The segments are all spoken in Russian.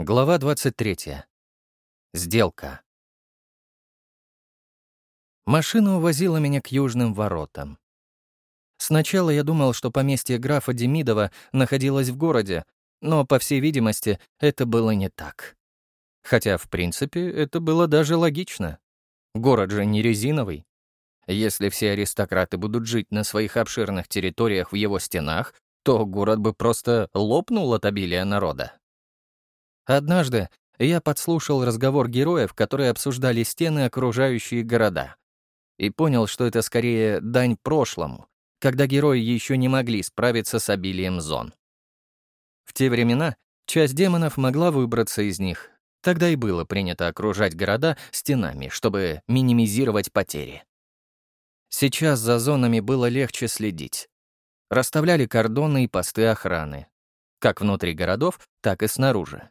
Глава 23. Сделка. Машина увозила меня к южным воротам. Сначала я думал, что поместье графа Демидова находилось в городе, но, по всей видимости, это было не так. Хотя, в принципе, это было даже логично. Город же не резиновый. Если все аристократы будут жить на своих обширных территориях в его стенах, то город бы просто лопнул от обилия народа. Однажды я подслушал разговор героев, которые обсуждали стены, окружающие города. И понял, что это скорее дань прошлому, когда герои еще не могли справиться с обилием зон. В те времена часть демонов могла выбраться из них. Тогда и было принято окружать города стенами, чтобы минимизировать потери. Сейчас за зонами было легче следить. Расставляли кордоны и посты охраны, как внутри городов, так и снаружи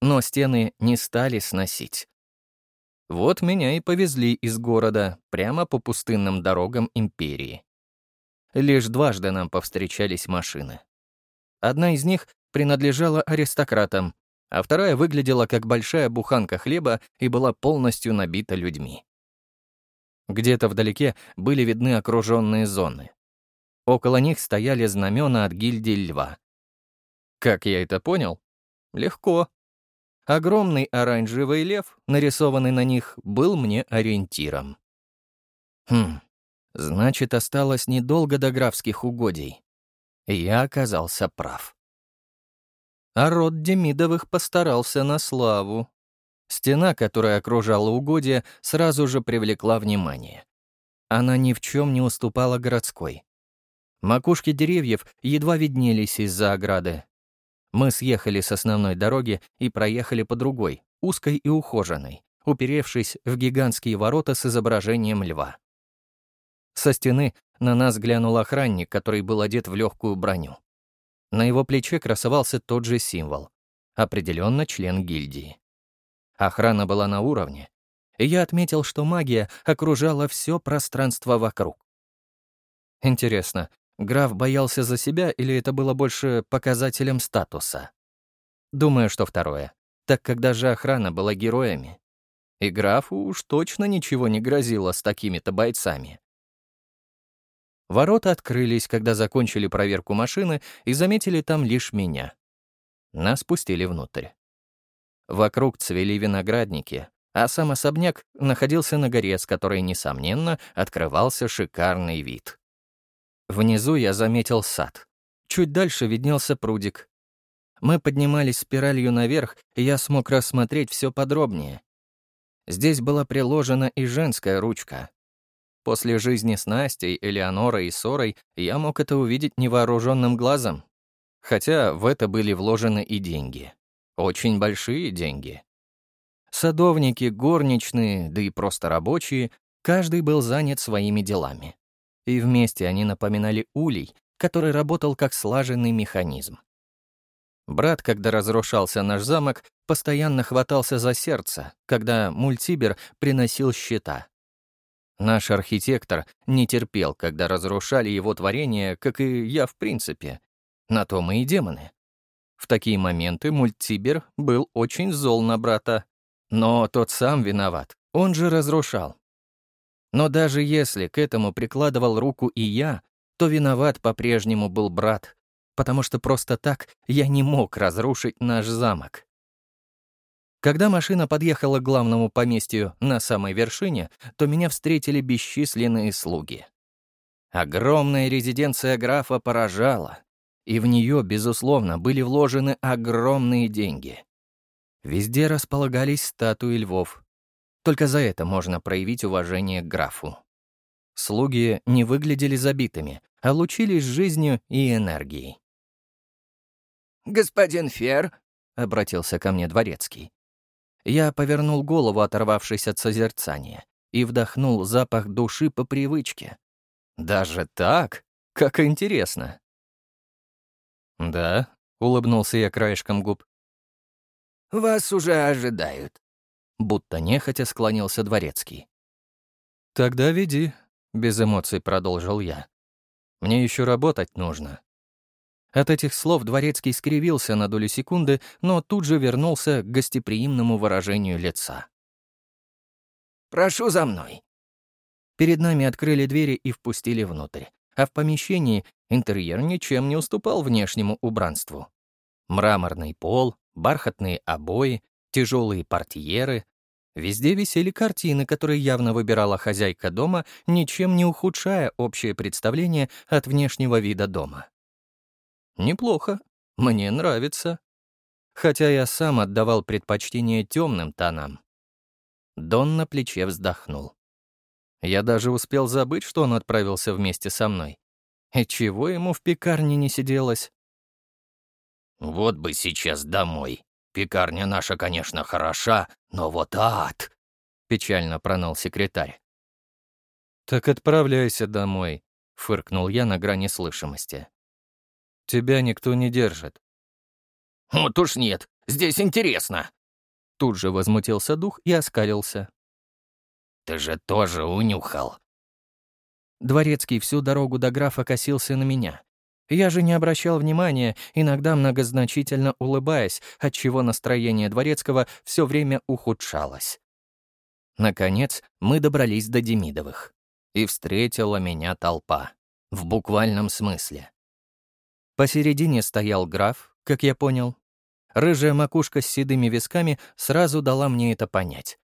но стены не стали сносить. Вот меня и повезли из города прямо по пустынным дорогам империи. Лишь дважды нам повстречались машины. Одна из них принадлежала аристократам, а вторая выглядела как большая буханка хлеба и была полностью набита людьми. Где-то вдалеке были видны окруженные зоны. Около них стояли знамена от гильдии льва. Как я это понял? Легко. Огромный оранжевый лев, нарисованный на них, был мне ориентиром. Хм, значит, осталось недолго до графских угодий. Я оказался прав. А род Демидовых постарался на славу. Стена, которая окружала угодья, сразу же привлекла внимание. Она ни в чем не уступала городской. Макушки деревьев едва виднелись из-за ограды, мы съехали с основной дороги и проехали по другой, узкой и ухоженной, уперевшись в гигантские ворота с изображением льва. Со стены на нас глянул охранник, который был одет в легкую броню. На его плече красовался тот же символ. Определенно член гильдии. Охрана была на уровне, и я отметил, что магия окружала все пространство вокруг. Интересно, Граф боялся за себя или это было больше показателем статуса? Думаю, что второе, так как даже охрана была героями. И графу уж точно ничего не грозило с такими-то бойцами. Ворота открылись, когда закончили проверку машины и заметили там лишь меня. Нас пустили внутрь. Вокруг цвели виноградники, а сам особняк находился на горе, с которой, несомненно, открывался шикарный вид. Внизу я заметил сад. Чуть дальше виднелся прудик. Мы поднимались спиралью наверх, и я смог рассмотреть все подробнее. Здесь была приложена и женская ручка. После жизни с Настей, Элеонорой и Сорой я мог это увидеть невооруженным глазом. Хотя в это были вложены и деньги. Очень большие деньги. Садовники, горничные, да и просто рабочие, каждый был занят своими делами и вместе они напоминали улей, который работал как слаженный механизм. Брат, когда разрушался наш замок, постоянно хватался за сердце, когда мультибер приносил счета. Наш архитектор не терпел, когда разрушали его творение, как и я в принципе. На то мы и демоны. В такие моменты мультибер был очень зол на брата. Но тот сам виноват, он же разрушал. Но даже если к этому прикладывал руку и я, то виноват по-прежнему был брат, потому что просто так я не мог разрушить наш замок. Когда машина подъехала к главному поместью на самой вершине, то меня встретили бесчисленные слуги. Огромная резиденция графа поражала, и в нее, безусловно, были вложены огромные деньги. Везде располагались статуи львов, только за это можно проявить уважение к графу. Слуги не выглядели забитыми, а лучились жизнью и энергией. «Господин Фер», — обратился ко мне дворецкий. Я повернул голову, оторвавшись от созерцания, и вдохнул запах души по привычке. Даже так? Как интересно. «Да», — улыбнулся я краешком губ. «Вас уже ожидают», будто нехотя склонился дворецкий. «Тогда веди», — без эмоций продолжил я. «Мне еще работать нужно». От этих слов Дворецкий скривился на долю секунды, но тут же вернулся к гостеприимному выражению лица. «Прошу за мной». Перед нами открыли двери и впустили внутрь, а в помещении интерьер ничем не уступал внешнему убранству. Мраморный пол, бархатные обои, тяжелые портьеры. Везде висели картины, которые явно выбирала хозяйка дома, ничем не ухудшая общее представление от внешнего вида дома. Неплохо. Мне нравится. Хотя я сам отдавал предпочтение темным тонам. Дон на плече вздохнул. Я даже успел забыть, что он отправился вместе со мной. И чего ему в пекарне не сиделось? «Вот бы сейчас домой. Пекарня наша, конечно, хороша, но вот ад!» — печально пронал секретарь. «Так отправляйся домой», — фыркнул я на грани слышимости. Тебя никто не держит». «Вот уж нет, здесь интересно». Тут же возмутился дух и оскалился. «Ты же тоже унюхал». Дворецкий всю дорогу до графа косился на меня. Я же не обращал внимания, иногда многозначительно улыбаясь, отчего настроение Дворецкого все время ухудшалось. Наконец, мы добрались до Демидовых. И встретила меня толпа. В буквальном смысле. Посередине стоял граф, как я понял. Рыжая макушка с седыми висками сразу дала мне это понять.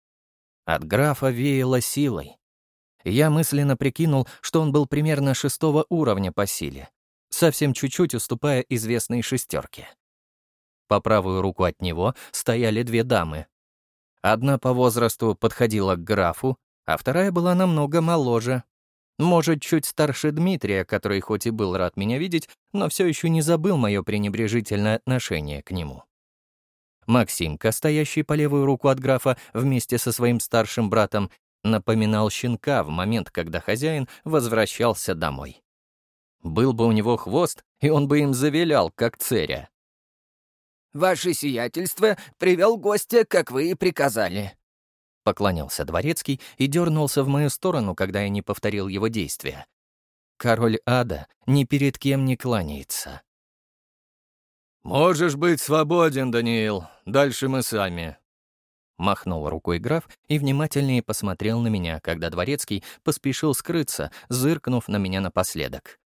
От графа веяло силой. Я мысленно прикинул, что он был примерно шестого уровня по силе, совсем чуть-чуть уступая известной шестерке. По правую руку от него стояли две дамы. Одна по возрасту подходила к графу, а вторая была намного моложе, может, чуть старше Дмитрия, который хоть и был рад меня видеть, но все еще не забыл мое пренебрежительное отношение к нему. Максимка, стоящий по левую руку от графа вместе со своим старшим братом, напоминал щенка в момент, когда хозяин возвращался домой. Был бы у него хвост, и он бы им завилял, как церя. «Ваше сиятельство привел гостя, как вы и приказали», Поклонился дворецкий и дернулся в мою сторону, когда я не повторил его действия. Король ада ни перед кем не кланяется. «Можешь быть свободен, Даниил. Дальше мы сами». Махнул рукой граф и внимательнее посмотрел на меня, когда дворецкий поспешил скрыться, зыркнув на меня напоследок.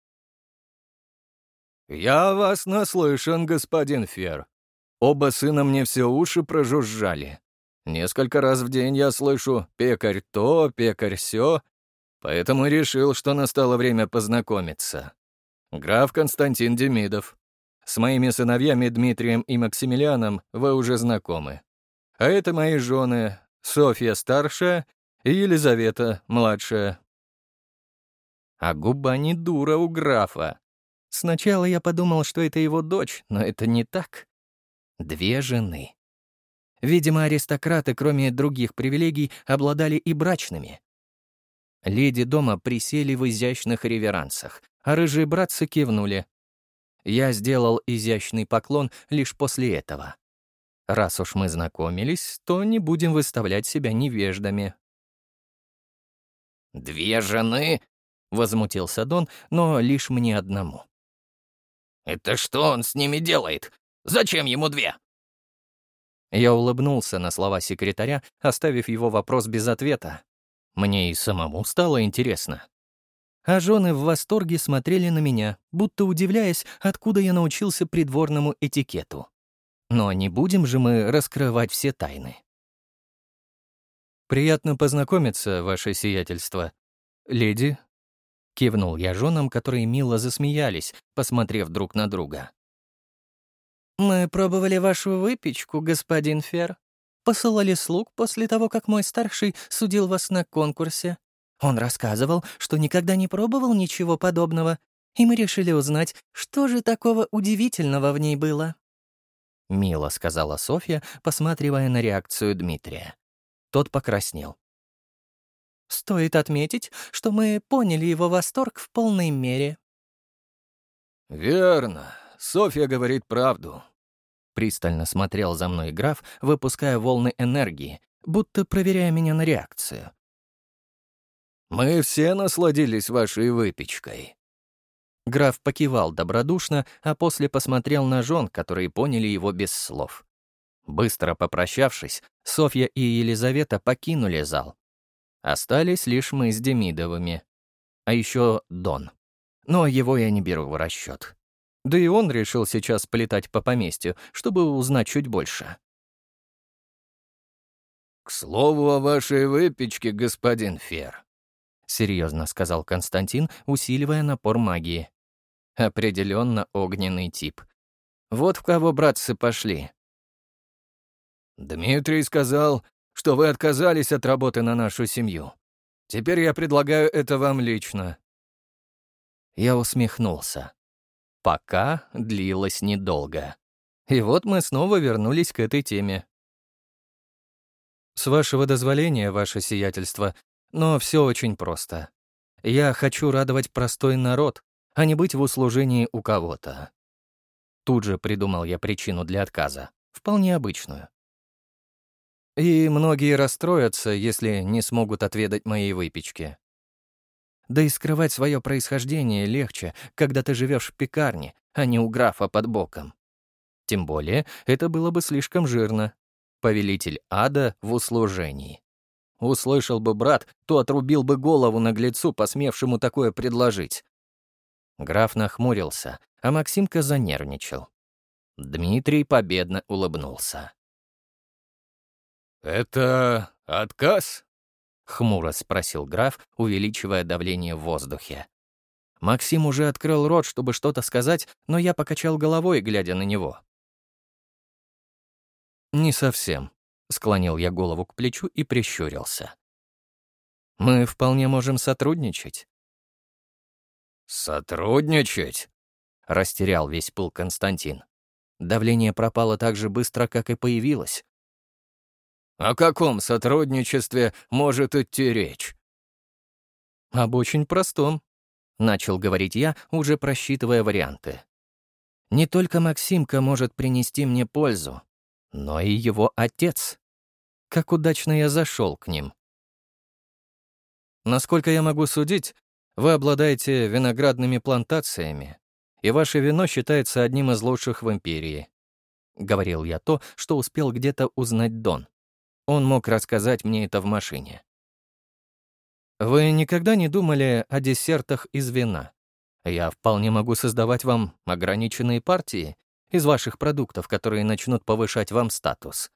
«Я вас наслышан, господин Фер. Оба сына мне все уши прожужжали. Несколько раз в день я слышу «пекарь то, пекарь сё», поэтому решил, что настало время познакомиться. Граф Константин Демидов. С моими сыновьями Дмитрием и Максимилианом вы уже знакомы. А это мои жены Софья старшая и Елизавета младшая. А губа не дура у графа. Сначала я подумал, что это его дочь, но это не так. Две жены. Видимо, аристократы, кроме других привилегий, обладали и брачными. Леди дома присели в изящных реверансах, а рыжие братцы кивнули. Я сделал изящный поклон лишь после этого. Раз уж мы знакомились, то не будем выставлять себя невеждами. «Две жены?» — возмутился Дон, но лишь мне одному. «Это что он с ними делает? Зачем ему две?» Я улыбнулся на слова секретаря, оставив его вопрос без ответа. Мне и самому стало интересно. А жены в восторге смотрели на меня, будто удивляясь, откуда я научился придворному этикету. Но не будем же мы раскрывать все тайны. «Приятно познакомиться, ваше сиятельство. Леди?» Кивнул я женам, которые мило засмеялись, посмотрев друг на друга. «Мы пробовали вашу выпечку, господин Фер. Посылали слуг после того, как мой старший судил вас на конкурсе. Он рассказывал, что никогда не пробовал ничего подобного, и мы решили узнать, что же такого удивительного в ней было». Мило сказала Софья, посматривая на реакцию Дмитрия. Тот покраснел. «Стоит отметить, что мы поняли его восторг в полной мере». «Верно. Софья говорит правду. Пристально смотрел за мной граф, выпуская волны энергии, будто проверяя меня на реакцию. «Мы все насладились вашей выпечкой». Граф покивал добродушно, а после посмотрел на жен, которые поняли его без слов. Быстро попрощавшись, Софья и Елизавета покинули зал. Остались лишь мы с Демидовыми. А еще Дон. Но его я не беру в расчет. Да и он решил сейчас полетать по поместью, чтобы узнать чуть больше. «К слову о вашей выпечке, господин Фер», — серьезно сказал Константин, усиливая напор магии. Определенно огненный тип. Вот в кого братцы пошли. «Дмитрий сказал, что вы отказались от работы на нашу семью. Теперь я предлагаю это вам лично». Я усмехнулся. Пока длилось недолго. И вот мы снова вернулись к этой теме. «С вашего дозволения, ваше сиятельство, но все очень просто. Я хочу радовать простой народ, а не быть в услужении у кого-то». Тут же придумал я причину для отказа, вполне обычную. И многие расстроятся, если не смогут отведать моей выпечки. Да и скрывать свое происхождение легче, когда ты живешь в пекарне, а не у графа под боком. Тем более, это было бы слишком жирно. Повелитель ада в услужении. Услышал бы брат, то отрубил бы голову наглецу, посмевшему такое предложить. Граф нахмурился, а Максимка занервничал. Дмитрий победно улыбнулся. «Это отказ?» — хмуро спросил граф, увеличивая давление в воздухе. Максим уже открыл рот, чтобы что-то сказать, но я покачал головой, глядя на него. «Не совсем», — склонил я голову к плечу и прищурился. «Мы вполне можем сотрудничать». «Сотрудничать?» — растерял весь пыл Константин. Давление пропало так же быстро, как и появилось. О каком сотрудничестве может идти речь? Об очень простом, начал говорить я, уже просчитывая варианты. Не только Максимка может принести мне пользу, но и его отец. Как удачно я зашел к ним. Насколько я могу судить, вы обладаете виноградными плантациями, и ваше вино считается одним из лучших в империи. Говорил я то, что успел где-то узнать Дон. Он мог рассказать мне это в машине. Вы никогда не думали о десертах из вина? Я вполне могу создавать вам ограниченные партии из ваших продуктов, которые начнут повышать вам статус.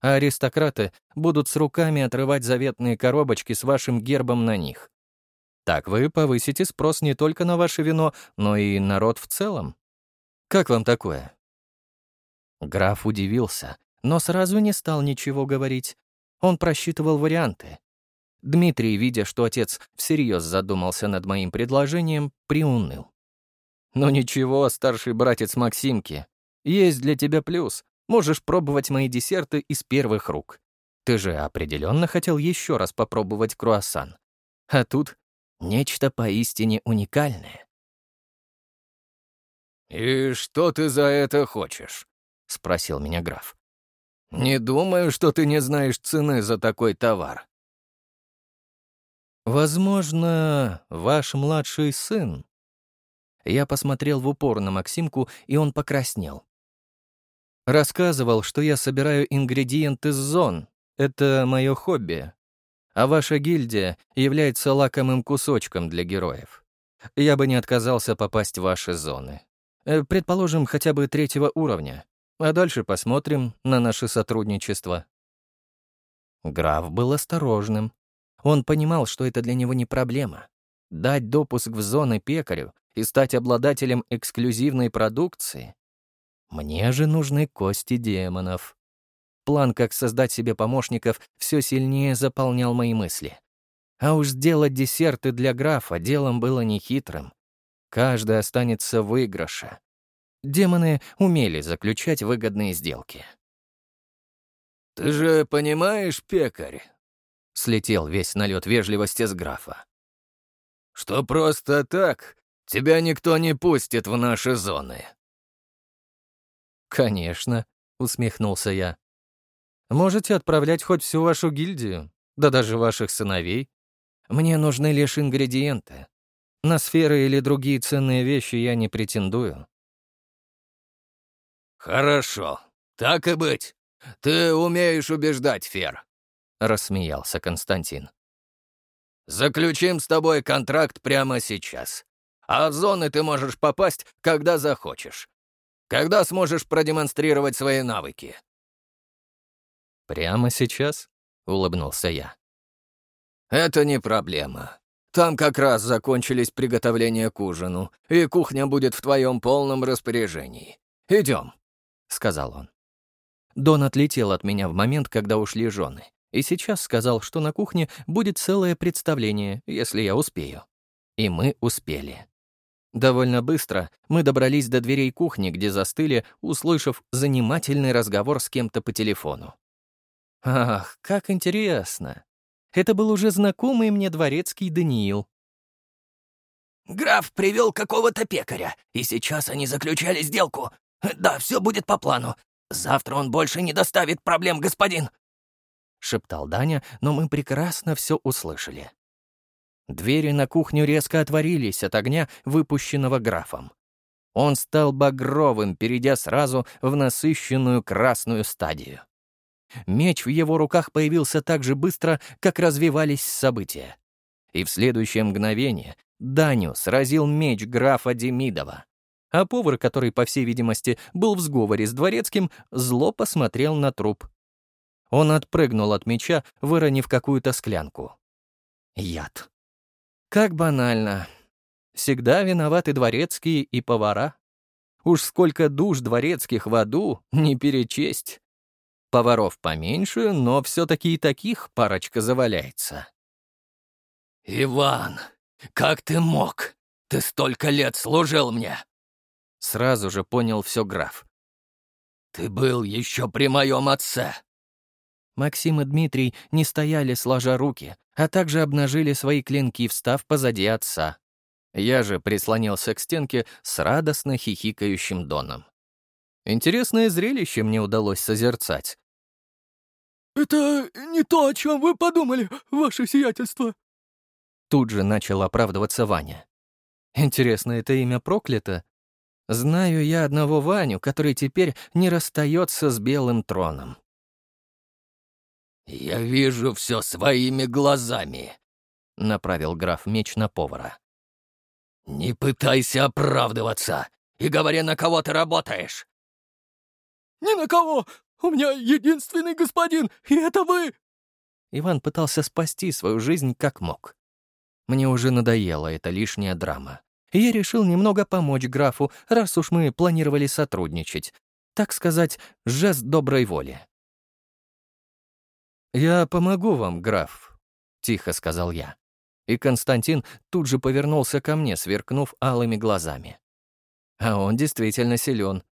А аристократы будут с руками отрывать заветные коробочки с вашим гербом на них. Так вы повысите спрос не только на ваше вино, но и народ в целом. Как вам такое? Граф удивился, но сразу не стал ничего говорить. Он просчитывал варианты. Дмитрий, видя, что отец всерьез задумался над моим предложением, приуныл. «Ну ничего, старший братец Максимки, есть для тебя плюс. Можешь пробовать мои десерты из первых рук. Ты же определенно хотел еще раз попробовать круассан. А тут нечто поистине уникальное». «И что ты за это хочешь?» — спросил меня граф. «Не думаю, что ты не знаешь цены за такой товар». «Возможно, ваш младший сын». Я посмотрел в упор на Максимку, и он покраснел. Рассказывал, что я собираю ингредиенты с зон. Это мое хобби. А ваша гильдия является лакомым кусочком для героев. Я бы не отказался попасть в ваши зоны. Э, предположим, хотя бы третьего уровня. А дальше посмотрим на наше сотрудничество». Граф был осторожным. Он понимал, что это для него не проблема. Дать допуск в зоны пекарю и стать обладателем эксклюзивной продукции. Мне же нужны кости демонов. План, как создать себе помощников, все сильнее заполнял мои мысли. А уж сделать десерты для графа делом было нехитрым. Каждый останется в выигрыше. Демоны умели заключать выгодные сделки. «Ты же понимаешь, пекарь?» — слетел весь налет вежливости с графа. «Что просто так тебя никто не пустит в наши зоны». «Конечно», — усмехнулся я. «Можете отправлять хоть всю вашу гильдию, да даже ваших сыновей. Мне нужны лишь ингредиенты. На сферы или другие ценные вещи я не претендую. «Хорошо. Так и быть. Ты умеешь убеждать, Фер», — рассмеялся Константин. «Заключим с тобой контракт прямо сейчас. А в зоны ты можешь попасть, когда захочешь. Когда сможешь продемонстрировать свои навыки?» «Прямо сейчас?» — улыбнулся я. «Это не проблема. Там как раз закончились приготовления к ужину, и кухня будет в твоем полном распоряжении. Идем», — сказал он. Дон отлетел от меня в момент, когда ушли жены, и сейчас сказал, что на кухне будет целое представление, если я успею. И мы успели. Довольно быстро мы добрались до дверей кухни, где застыли, услышав занимательный разговор с кем-то по телефону. Ах, как интересно. Это был уже знакомый мне дворецкий Даниил. «Граф привел какого-то пекаря, и сейчас они заключали сделку. Да, все будет по плану. Завтра он больше не доставит проблем, господин!» Шептал Даня, но мы прекрасно все услышали. Двери на кухню резко отворились от огня, выпущенного графом. Он стал багровым, перейдя сразу в насыщенную красную стадию. Меч в его руках появился так же быстро, как развивались события. И в следующее мгновение Даню сразил меч графа Демидова. А повар, который, по всей видимости, был в сговоре с дворецким, зло посмотрел на труп. Он отпрыгнул от меча, выронив какую-то склянку. Яд. Как банально. Всегда виноваты дворецкие и повара. Уж сколько душ дворецких в аду, не перечесть. Поваров поменьше, но все-таки и таких парочка заваляется. «Иван, как ты мог? Ты столько лет служил мне!» Сразу же понял все граф. «Ты был еще при моем отце!» Максим и Дмитрий не стояли сложа руки, а также обнажили свои клинки, встав позади отца. Я же прислонился к стенке с радостно хихикающим Доном. Интересное зрелище мне удалось созерцать. «Это не то, о чем вы подумали, ваше сиятельство!» Тут же начал оправдываться Ваня. Интересно, это имя проклято? Знаю я одного Ваню, который теперь не расстается с белым троном. «Я вижу все своими глазами», — направил граф меч на повара. «Не пытайся оправдываться и говори, на кого ты работаешь». «Ни на кого! У меня единственный господин, и это вы!» Иван пытался спасти свою жизнь как мог. Мне уже надоела эта лишняя драма. Я решил немного помочь графу, раз уж мы планировали сотрудничать. Так сказать, жест доброй воли. «Я помогу вам, граф», — тихо сказал я. И Константин тут же повернулся ко мне, сверкнув алыми глазами. А он действительно силен.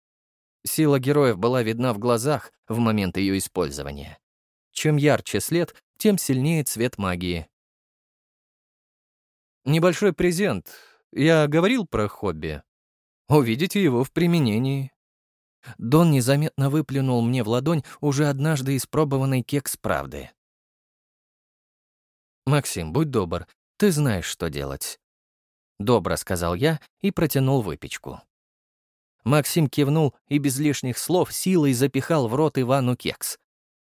Сила героев была видна в глазах в момент ее использования. Чем ярче след, тем сильнее цвет магии. Небольшой презент. Я говорил про хобби. Увидите его в применении. Дон незаметно выплюнул мне в ладонь уже однажды испробованный кекс правды. «Максим, будь добр, ты знаешь, что делать». «Добро», — сказал я и протянул выпечку. Максим кивнул и без лишних слов силой запихал в рот Ивану кекс.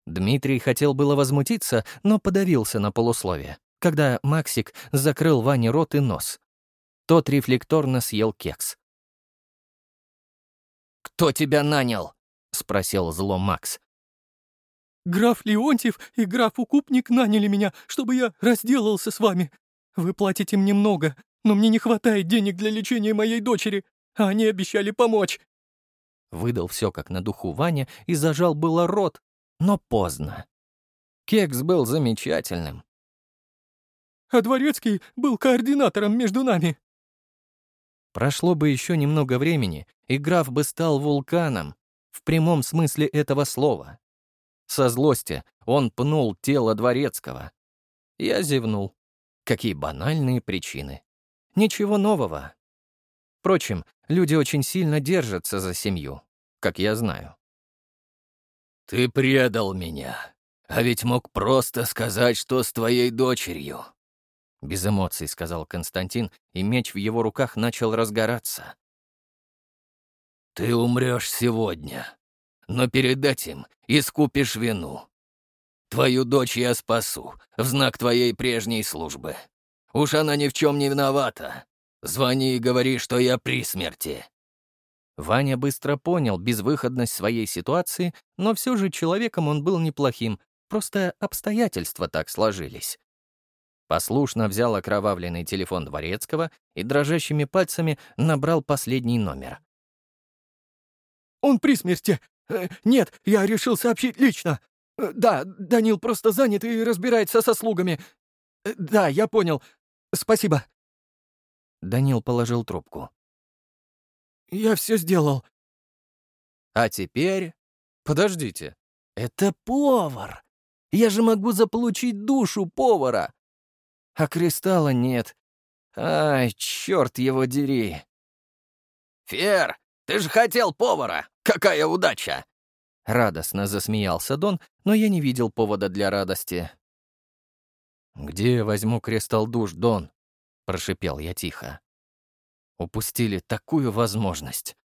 Дмитрий хотел было возмутиться, но подавился на полусловие, когда Максик закрыл Ване рот и нос. Тот рефлекторно съел кекс. «Кто тебя нанял?» — спросил зло Макс. «Граф Леонтьев и граф Укупник наняли меня, чтобы я разделался с вами. Вы платите мне много, но мне не хватает денег для лечения моей дочери а они обещали помочь!» Выдал все как на духу Ваня и зажал было рот, но поздно. Кекс был замечательным. «А Дворецкий был координатором между нами!» Прошло бы еще немного времени, и граф бы стал вулканом, в прямом смысле этого слова. Со злости он пнул тело Дворецкого. Я зевнул. Какие банальные причины. Ничего нового. Впрочем, люди очень сильно держатся за семью, как я знаю. «Ты предал меня, а ведь мог просто сказать, что с твоей дочерью». — без эмоций сказал Константин, и меч в его руках начал разгораться. «Ты умрешь сегодня, но перед этим искупишь вину. Твою дочь я спасу в знак твоей прежней службы. Уж она ни в чем не виновата. Звони и говори, что я при смерти». Ваня быстро понял безвыходность своей ситуации, но все же человеком он был неплохим, просто обстоятельства так сложились. Послушно взял окровавленный телефон Дворецкого и дрожащими пальцами набрал последний номер. «Он при смерти! Э, нет, я решил сообщить лично! Э, да, Данил просто занят и разбирается со слугами. Э, да, я понял. Спасибо». Данил положил трубку. «Я все сделал». «А теперь...» «Подождите. Это повар. Я же могу заполучить душу повара. А кристалла нет. Ай, черт его дери!» «Фер, ты же хотел повара! Какая удача!» Радостно засмеялся Дон, но я не видел повода для радости. «Где возьму кристалл душ, Дон?» — прошипел я тихо. Упустили такую возможность.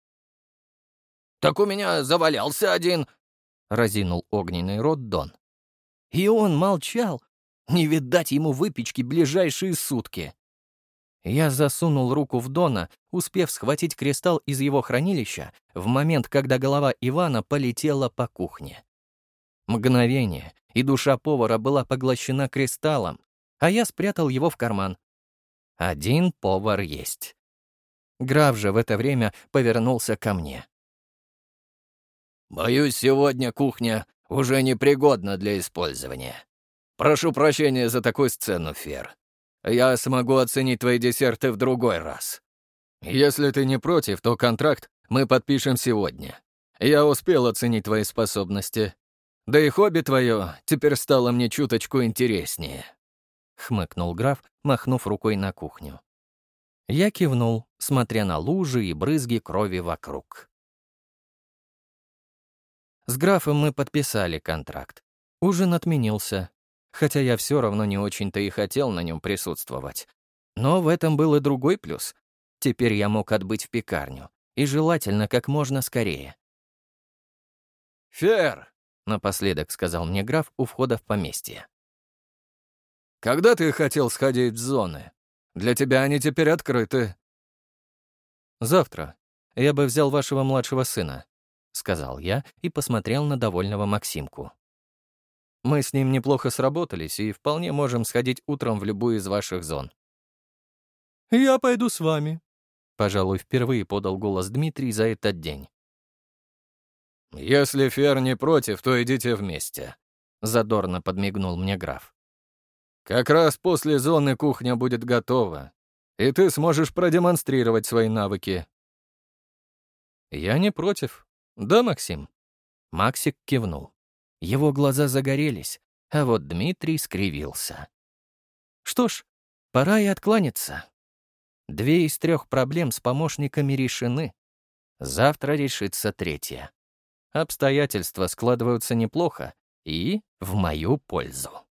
«Так у меня завалялся один», — разинул огненный рот Дон. И он молчал. Не видать ему выпечки ближайшие сутки. Я засунул руку в Дона, успев схватить кристалл из его хранилища в момент, когда голова Ивана полетела по кухне. Мгновение, и душа повара была поглощена кристаллом, а я спрятал его в карман. Один повар есть. Граф же в это время повернулся ко мне. «Боюсь, сегодня кухня уже непригодна для использования. Прошу прощения за такую сцену, Фер. Я смогу оценить твои десерты в другой раз. Если ты не против, то контракт мы подпишем сегодня. Я успел оценить твои способности. Да и хобби твое теперь стало мне чуточку интереснее», — хмыкнул граф, махнув рукой на кухню. Я кивнул, смотря на лужи и брызги крови вокруг. С графом мы подписали контракт. Ужин отменился, хотя я все равно не очень-то и хотел на нем присутствовать. Но в этом был и другой плюс. Теперь я мог отбыть в пекарню, и желательно как можно скорее. «Фер!» — напоследок сказал мне граф у входа в поместье. «Когда ты хотел сходить в зоны?» Для тебя они теперь открыты». «Завтра. Я бы взял вашего младшего сына», — сказал я и посмотрел на довольного Максимку. «Мы с ним неплохо сработались и вполне можем сходить утром в любую из ваших зон». «Я пойду с вами», — пожалуй, впервые подал голос Дмитрий за этот день. «Если Фер не против, то идите вместе», — задорно подмигнул мне граф. Как раз после зоны кухня будет готова, и ты сможешь продемонстрировать свои навыки. Я не против. Да, Максим? Максик кивнул. Его глаза загорелись, а вот Дмитрий скривился. Что ж, пора и откланяться. Две из трех проблем с помощниками решены. Завтра решится третья. Обстоятельства складываются неплохо и в мою пользу.